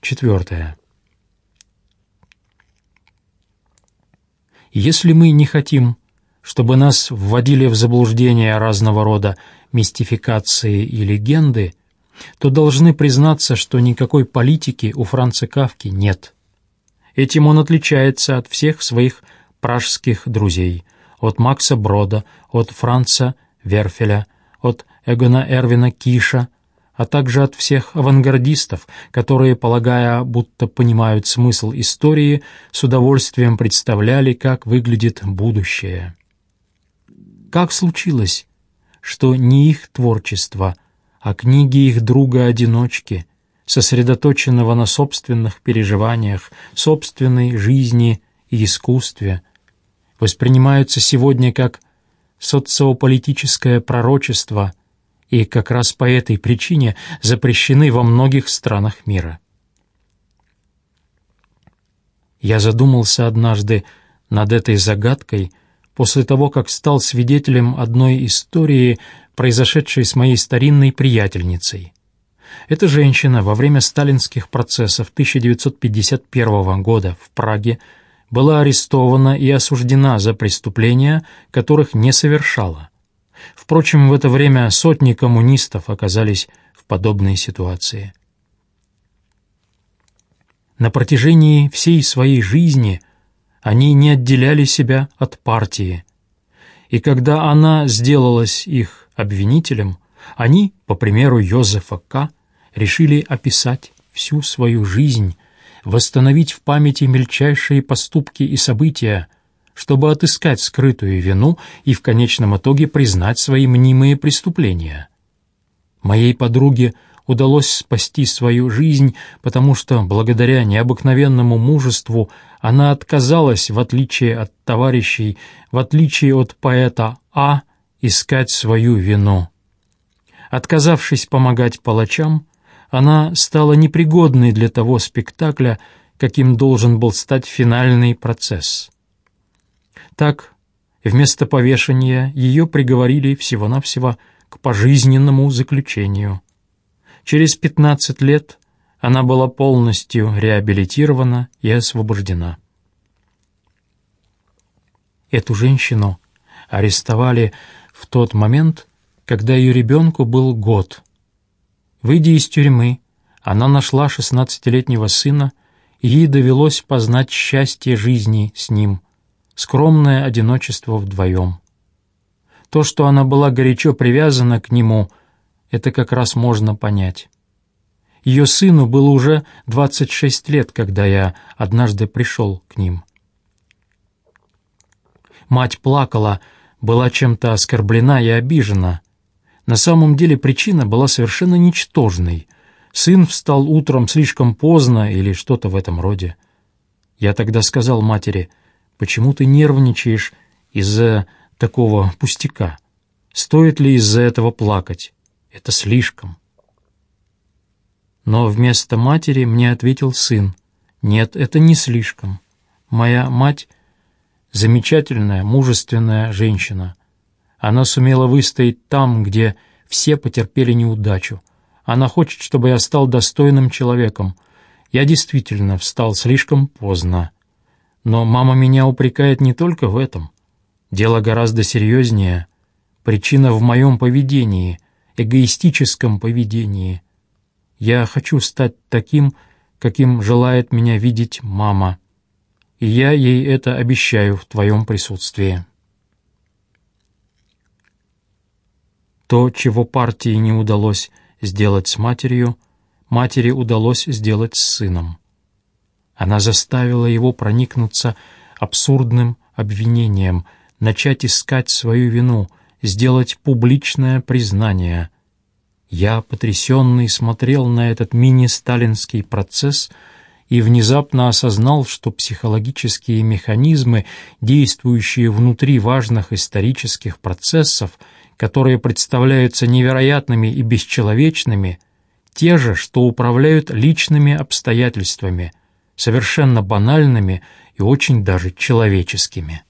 Четвертое. Если мы не хотим, чтобы нас вводили в заблуждение разного рода мистификации и легенды, то должны признаться, что никакой политики у Франца Кавки нет. Этим он отличается от всех своих пражских друзей, от Макса Брода, от Франца Верфеля, от Эгона Эрвина Киша, а также от всех авангардистов, которые, полагая, будто понимают смысл истории, с удовольствием представляли, как выглядит будущее. Как случилось, что не их творчество, а книги их друга-одиночки, сосредоточенного на собственных переживаниях, собственной жизни и искусстве, воспринимаются сегодня как социополитическое пророчество и как раз по этой причине запрещены во многих странах мира. Я задумался однажды над этой загадкой после того, как стал свидетелем одной истории, произошедшей с моей старинной приятельницей. Эта женщина во время сталинских процессов 1951 года в Праге была арестована и осуждена за преступления, которых не совершала. Впрочем, в это время сотни коммунистов оказались в подобной ситуации. На протяжении всей своей жизни они не отделяли себя от партии. И когда она сделалась их обвинителем, они, по примеру Йозефа К., решили описать всю свою жизнь, восстановить в памяти мельчайшие поступки и события, чтобы отыскать скрытую вину и в конечном итоге признать свои мнимые преступления. Моей подруге удалось спасти свою жизнь, потому что, благодаря необыкновенному мужеству, она отказалась, в отличие от товарищей, в отличие от поэта А, искать свою вину. Отказавшись помогать палачам, она стала непригодной для того спектакля, каким должен был стать финальный процесс. Так, вместо повешения ее приговорили всего-навсего к пожизненному заключению. Через 15 лет она была полностью реабилитирована и освобождена. Эту женщину арестовали в тот момент, когда ее ребенку был год – Выйдя из тюрьмы, она нашла шестнадцатилетнего сына, и ей довелось познать счастье жизни с ним, скромное одиночество вдвоем. То, что она была горячо привязана к нему, это как раз можно понять. Ее сыну было уже 26 лет, когда я однажды пришел к ним. Мать плакала, была чем-то оскорблена и обижена. На самом деле причина была совершенно ничтожной. Сын встал утром слишком поздно или что-то в этом роде. Я тогда сказал матери, почему ты нервничаешь из-за такого пустяка? Стоит ли из-за этого плакать? Это слишком. Но вместо матери мне ответил сын, нет, это не слишком. Моя мать — замечательная, мужественная женщина. Она сумела выстоять там, где все потерпели неудачу. Она хочет, чтобы я стал достойным человеком. Я действительно встал слишком поздно. Но мама меня упрекает не только в этом. Дело гораздо серьезнее. Причина в моем поведении, эгоистическом поведении. Я хочу стать таким, каким желает меня видеть мама. И я ей это обещаю в твоем присутствии. То, чего партии не удалось сделать с матерью, матери удалось сделать с сыном. Она заставила его проникнуться абсурдным обвинением, начать искать свою вину, сделать публичное признание. Я, потрясенный, смотрел на этот мини-сталинский процесс и внезапно осознал, что психологические механизмы, действующие внутри важных исторических процессов, которые представляются невероятными и бесчеловечными, те же, что управляют личными обстоятельствами, совершенно банальными и очень даже человеческими.